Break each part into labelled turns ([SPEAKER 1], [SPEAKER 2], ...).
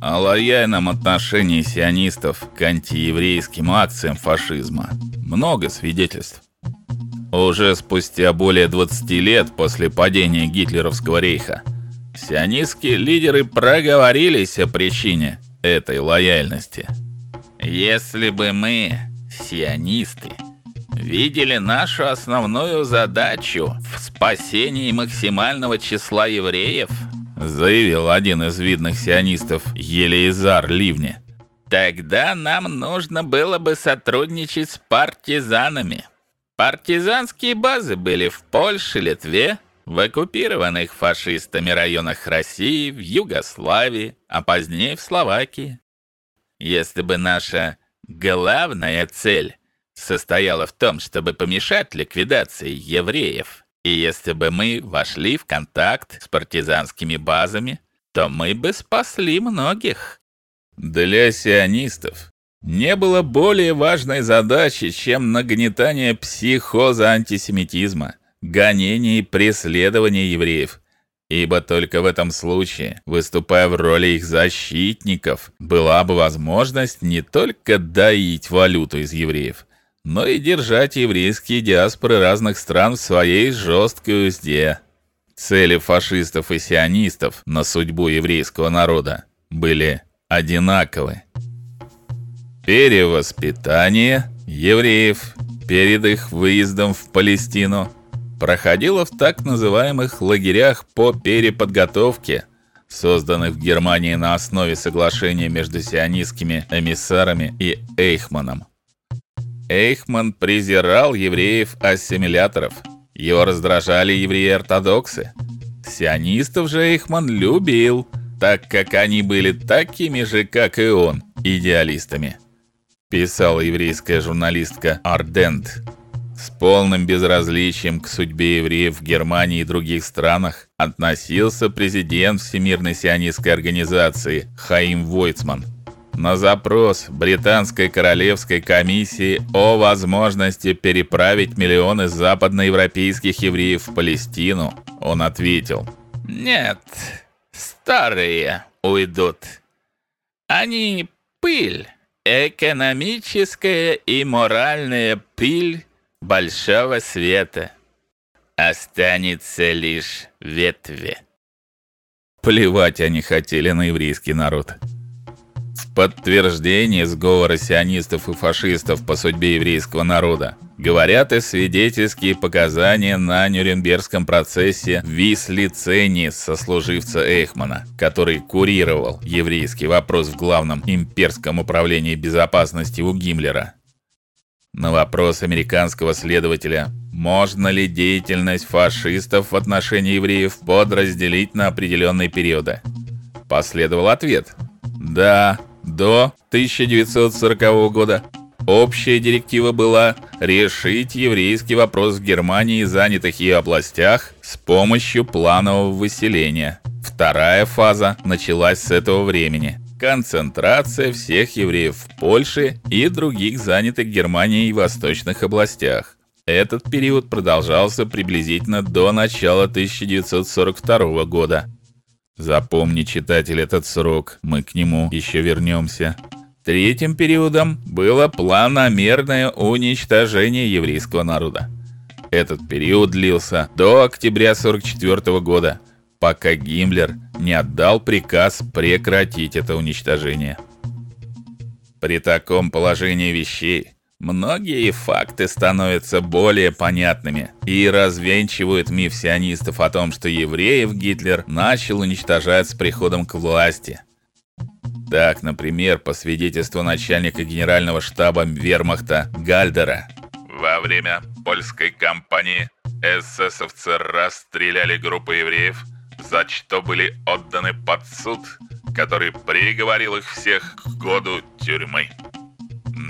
[SPEAKER 1] о лояльном отношении сионистов к антиеврейским акциям фашизма. Много свидетельств. Уже спустя более 20 лет после падения гитлеровского рейха сионистские лидеры проговорились о причине этой лояльности. Если бы мы, сионисты, видели нашу основную задачу в спасении максимального числа евреев, заявил один из видных сионистов Елеизар Ливни. Тогда нам нужно было бы сотрудничать с партизанами. Партизанские базы были в Польше, Литве, в оккупированных фашистами районах России, в Югославии, а позднее в Словакии. Если бы наша главная цель состояла в том, чтобы помешать ликвидации евреев, и если бы мы вошли в контакт с партизанскими базами, то мы бы спасли многих. Для сионистов не было более важной задачи, чем нагнетание психоза антисемитизма, гонение и преследование евреев, ибо только в этом случае, выступая в роли их защитников, была бы возможность не только доить валюту из евреев, но и держать еврейские диаспоры разных стран в своей жесткой узде. Цели фашистов и сионистов на судьбу еврейского народа были одинаковы перевоспитание евреев перед их выездом в Палестину проходило в так называемых лагерях по переподготовке, созданных в Германии на основе соглашения между сионистскими эмиссарами и Эйхманом. Эйхман презирал евреев-ассимиляторов. Его раздражали евреи-ортодоксы. Сионистов же Эйхман любил, так как они были такими же, как и он, идеалистами писала еврейская журналистка Ардент. С полным безразличием к судьбе евреев в Германии и других странах относился президент Всемирной сионистской организации Хаим Войцман. На запрос британской королевской комиссии о возможности переправить миллионы западноевропейских евреев в Палестину, он ответил: "Нет, старые уйдут. Они пыль экономическая и моральная пыль большого света. Останется лишь ветви. Плевать они хотели на еврейский народ. Подтверждение сговора сионистов и фашистов по судьбе еврейского народа говорят и свидетельские показания на Нюрнбергском процессе Вислицени сослуживца Эйхмана, который курировал еврейский вопрос в главном имперском управлении безопасности у Гиммлера. На вопрос американского следователя, можно ли деятельность фашистов в отношении евреев подразделить на определенные периоды, последовал ответ: да, до 1940 года Общая директива была решить еврейский вопрос в Германии и занятых ее областях с помощью планового выселения. Вторая фаза началась с этого времени. Концентрация всех евреев в Польше и других занятых Германией и восточных областях. Этот период продолжался приблизительно до начала 1942 года. Запомни, читатель, этот срок, мы к нему еще вернемся. Третьим периодом было планомерное уничтожение еврейского народа. Этот период длился до октября 44 года, пока Гиммлер не отдал приказ прекратить это уничтожение. При таком положении вещей многие факты становятся более понятными и развенчивают миф сионистов о том, что евреев Гитлер начал уничтожать с приходом к власти – так, например, по свидетельству начальника генерального штаба Вермахта Гальдера, во время польской кампании эсэсовцы расстреляли группу евреев, за что были отданы под суд, который приговорил их всех к году тюрьмы.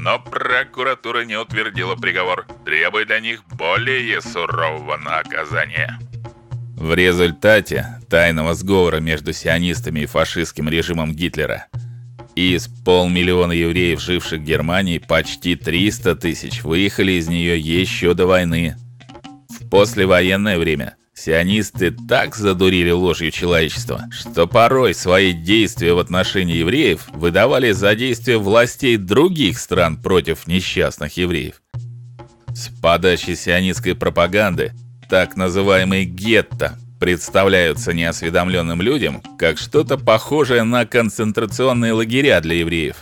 [SPEAKER 1] Но прокуратура не утвердила приговор, требуя для них более сурового наказания. В результате тайного сговора между сионистами и фашистским режимом Гитлера – из полмиллиона евреев, живших в Германии, почти 300 тысяч выехали из нее еще до войны. В послевоенное время Сионисты так задурили ложью человечества, что порой свои действия в отношении евреев выдавали за действия властей других стран против несчастных евреев. С подачи сионистской пропаганды так называемые гетто представляются неосведомленным людям как что-то похожее на концентрационные лагеря для евреев.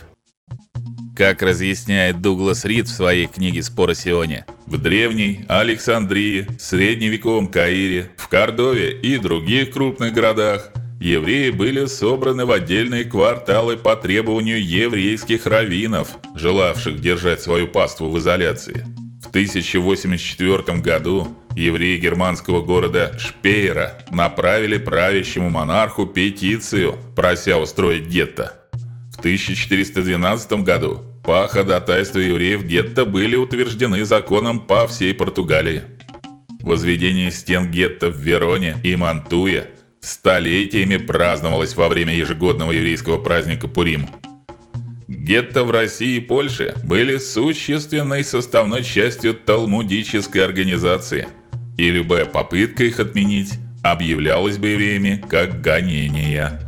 [SPEAKER 1] Как разъясняет Дуглас Рид в своей книге Спор о Сионе, в древней Александрии, средневековом Каире, в Кордове и других крупных городах евреи были собраны в отдельные кварталы по требованию еврейских раввинов, желавших держать свою паству в изоляции. В 1084 году евреи германского города Шпейра направили правящему монарху петицию, прося устроить гетто. В 1412 году по ходатайству евреев гетто были утверждены законом по всей Португалии. Возведение стен гетто в Вероне и Мантуе столетиями праздновалось во время ежегодного еврейского праздника Пурим. Гетто в России и Польше были существенной составной частью талмудической организации, и любая попытка их отменить объявлялась бы евреями как гонение.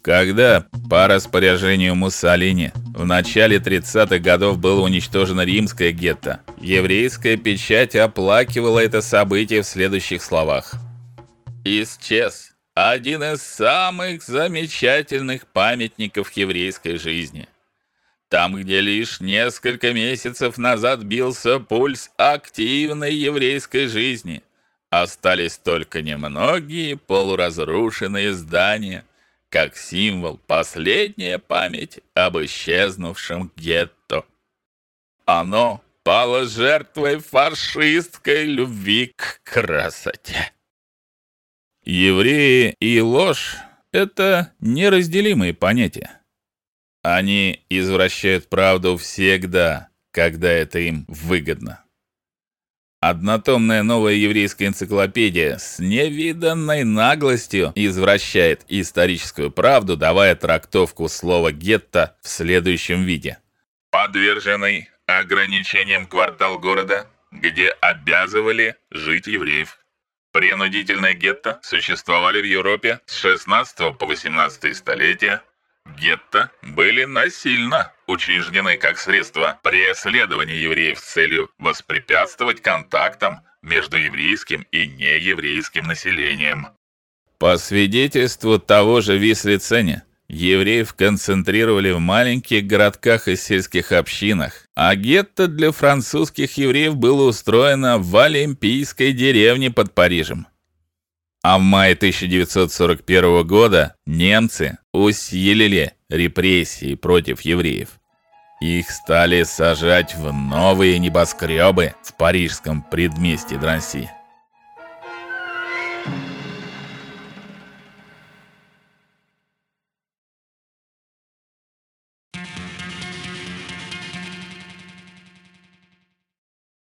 [SPEAKER 1] Когда по распоряжению Муссолини в начале 30-х годов было уничтожено римское гетто, еврейская печать оплакивала это событие в следующих словах: Исчез один из самых замечательных памятников еврейской жизни. Там, где лишь несколько месяцев назад бился пульс активной еврейской жизни, остались только немногие полуразрушенные здания – как символ последняя память об исчезнувшем гетто. Оно пало жертвой фашистской любви к красоте. Евреи и ложь это неразделимые понятия. Они извращают правду всегда, когда это им выгодно. Однотомная новая еврейская энциклопедия с невиданной наглостью извращает историческую правду, давая трактовку слова гетто в следующем виде: подверженный ограничениям квартал города, где обязывали жить евреев. Принудительные гетто существовали в Европе с 16 по 18 столетия Гетто были насильно учреждены как средство преследования евреев с целью воспрепятствовать контактам между еврейским и нееврейским населением. По свидетельству того же Вислиценя, евреев концентрировали в маленьких городках и сельских общинах, а гетто для французских евреев было устроено в Олимпийской деревне под Парижем. А в мае 1941 года немцы усилили репрессии против евреев. Их стали сажать в новые небоскребы в парижском предместье Дранси.